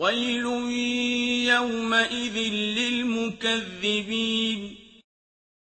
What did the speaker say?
وَيْلٌ يَوْمَئِذٍ لِّلْمُكَذِّبِينَ